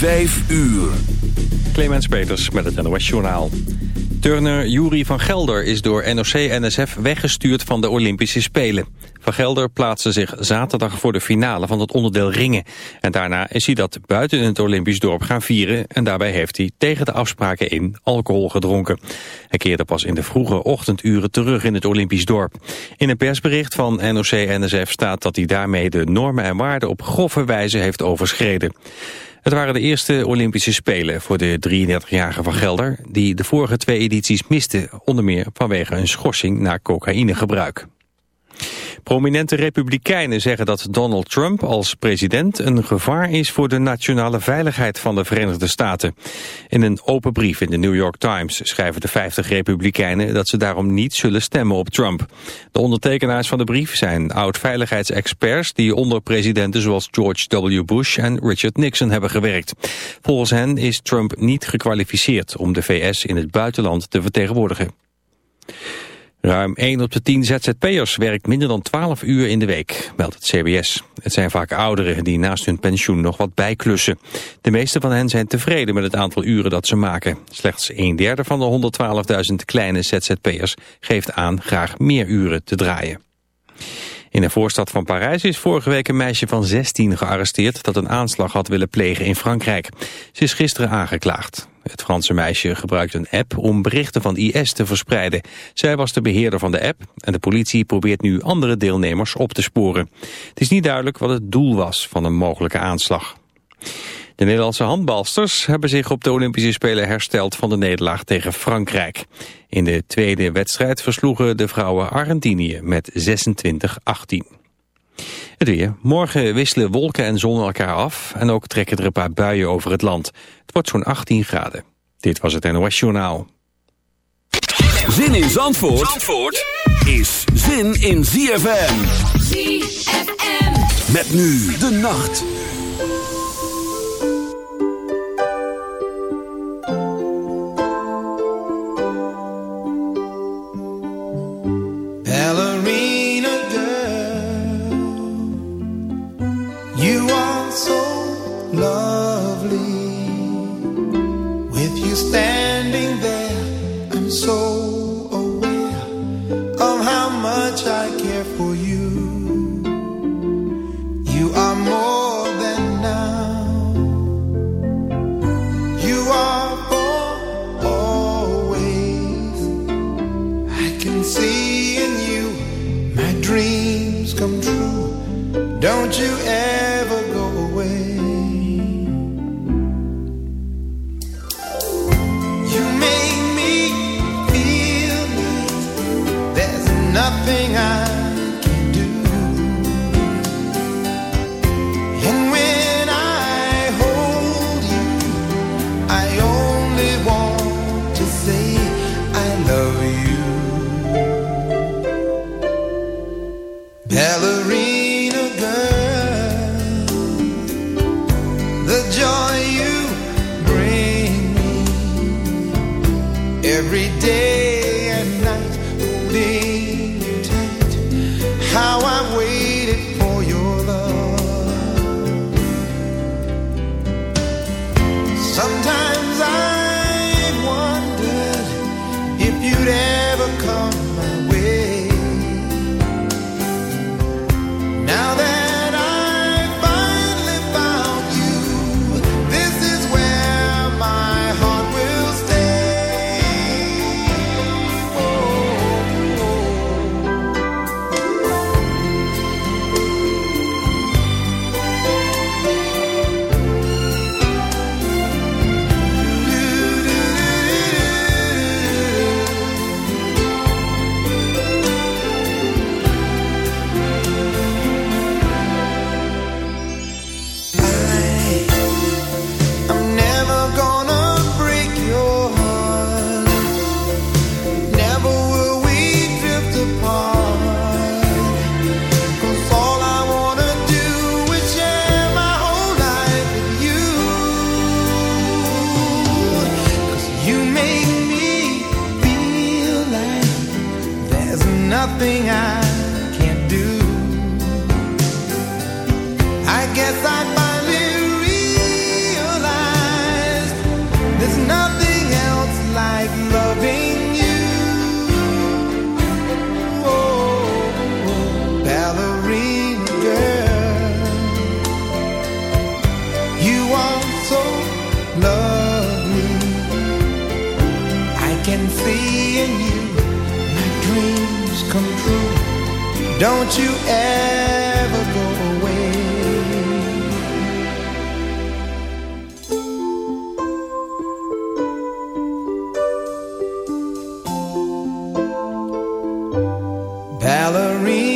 Vijf uur. Clemens Peters met het NOS Journaal. Turner Jury van Gelder is door NOC-NSF weggestuurd van de Olympische Spelen. Van Gelder plaatste zich zaterdag voor de finale van het onderdeel ringen. En daarna is hij dat buiten het Olympisch dorp gaan vieren... en daarbij heeft hij tegen de afspraken in alcohol gedronken. Hij keerde pas in de vroege ochtenduren terug in het Olympisch dorp. In een persbericht van NOC-NSF staat dat hij daarmee de normen en waarden... op grove wijze heeft overschreden. Het waren de eerste Olympische Spelen voor de 33-jarige Van Gelder... die de vorige twee edities miste, onder meer vanwege een schorsing na cocaïnegebruik. Prominente republikeinen zeggen dat Donald Trump als president een gevaar is voor de nationale veiligheid van de Verenigde Staten. In een open brief in de New York Times schrijven de 50 republikeinen dat ze daarom niet zullen stemmen op Trump. De ondertekenaars van de brief zijn oud-veiligheidsexperts die onder presidenten zoals George W. Bush en Richard Nixon hebben gewerkt. Volgens hen is Trump niet gekwalificeerd om de VS in het buitenland te vertegenwoordigen. Ruim 1 op de 10 ZZP'ers werkt minder dan 12 uur in de week, meldt het CBS. Het zijn vaak ouderen die naast hun pensioen nog wat bijklussen. De meeste van hen zijn tevreden met het aantal uren dat ze maken. Slechts een derde van de 112.000 kleine ZZP'ers geeft aan graag meer uren te draaien. In een voorstad van Parijs is vorige week een meisje van 16 gearresteerd dat een aanslag had willen plegen in Frankrijk. Ze is gisteren aangeklaagd. Het Franse meisje gebruikt een app om berichten van IS te verspreiden. Zij was de beheerder van de app en de politie probeert nu andere deelnemers op te sporen. Het is niet duidelijk wat het doel was van een mogelijke aanslag. De Nederlandse handbalsters hebben zich op de Olympische Spelen hersteld van de nederlaag tegen Frankrijk. In de tweede wedstrijd versloegen de vrouwen Argentinië met 26-18. Het weer. Morgen wisselen wolken en zon elkaar af en ook trekken er een paar buien over het land. Het wordt zo'n 18 graden. Dit was het NOS Journaal. Zin in Zandvoort, Zandvoort is zin in ZFM. ZFM. Met nu de nacht. Guess I finally realized Don't you ever go away. Ballerina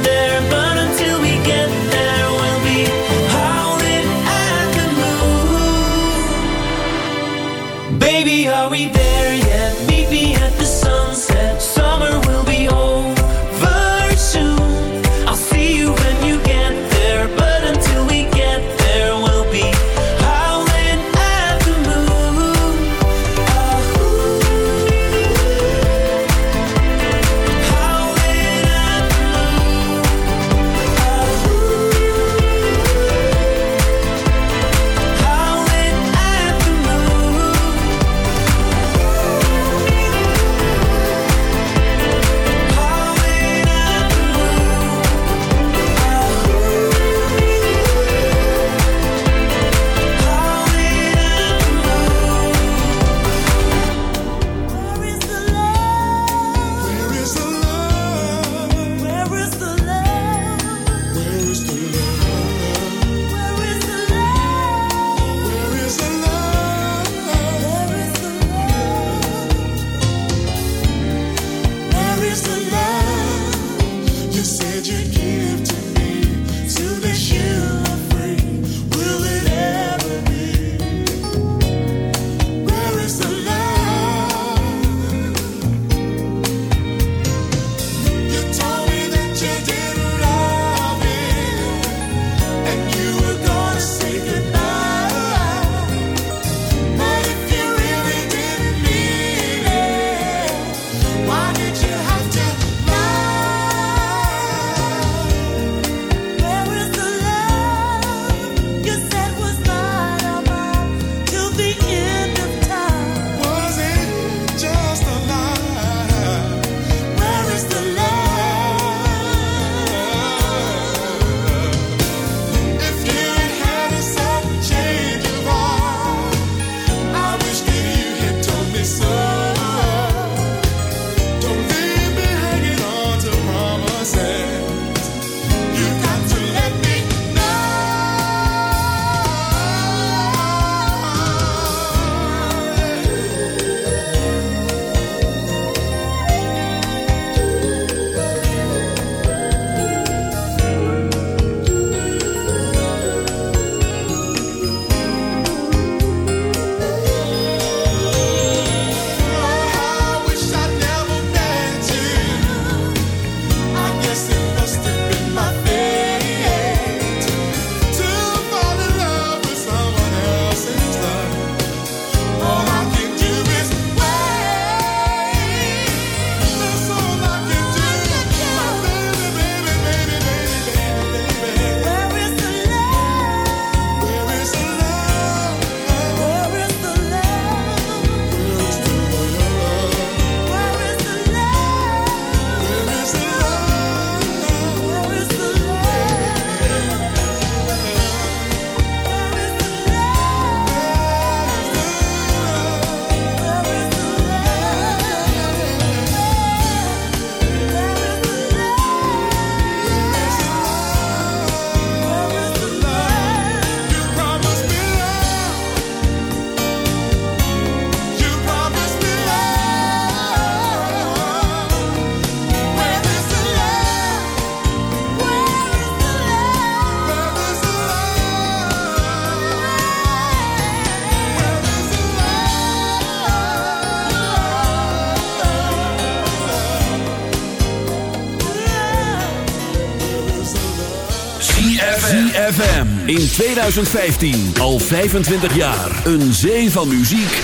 In 2015. Al 25 jaar. Een zee van muziek.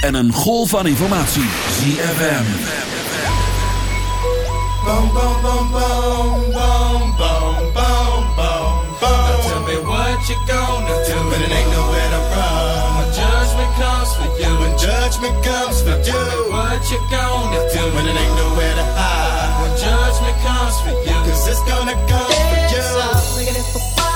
En een golf van informatie. ZFM. Tell me what you gonna do when it ain't nowhere to run. When judgment comes for you. When judgment comes for you. Tell me what you gonna do when it ain't nowhere to hide. When judgment comes for you. Cause it's gonna come for you. And I'm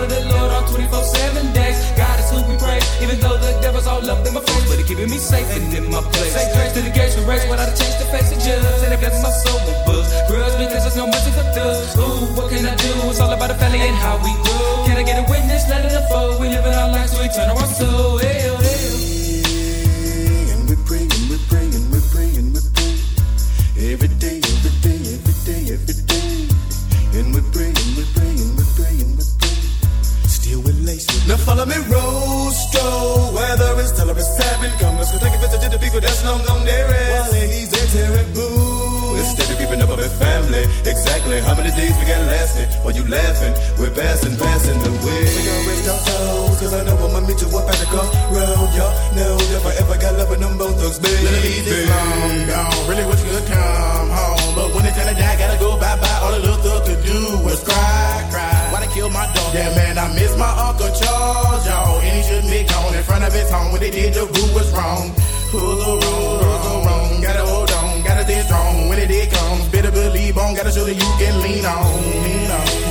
keeping me safe and in my place. Say grace to the gates of race without a change to face the judge. And it blesses my soul with books. Grudge because there's no mercy for thugs. Ooh, what can I do? It's all about the family and how we grow. Can I get a witness? Let it unfold. We live in our lives, so we turn our soul. Hey, oh, hey. Oh. And we're praying, we're praying, we're praying, we're praying. Every day, every day, every day, every day. And we're praying, we're praying, we're praying, we're praying. Still with lace. Now follow me, Rostro. People that's long gone there. While he's there, terrible. Instead of keeping up with family. Exactly how many days we got lasting? While you laughing, we're passing, passing the way. We gon' rest our souls, cause I know I'ma meet you up at the crossroad. Y'all know if I ever got love with them both thugs, baby. Little Eazy, long gone. Really wish you could come home. But when it's time to die, gotta go bye bye. All the little thug could do was cry, cry. Why they kill my dog? Yeah, man, I miss my Uncle Charles, y'all. And he shouldn't be gone in front of his home. When they did, the group was wrong. Who's so wrong? Wrong? Gotta hold on, gotta stay strong. When it comes, better believe on. Gotta show that you can lean on. Lean on.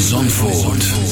Zandvoort.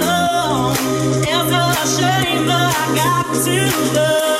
soul. It's a shame, but I got to go.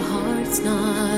Heart's not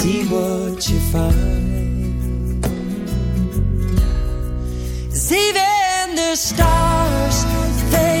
see what you find. 'Cause even the stars, they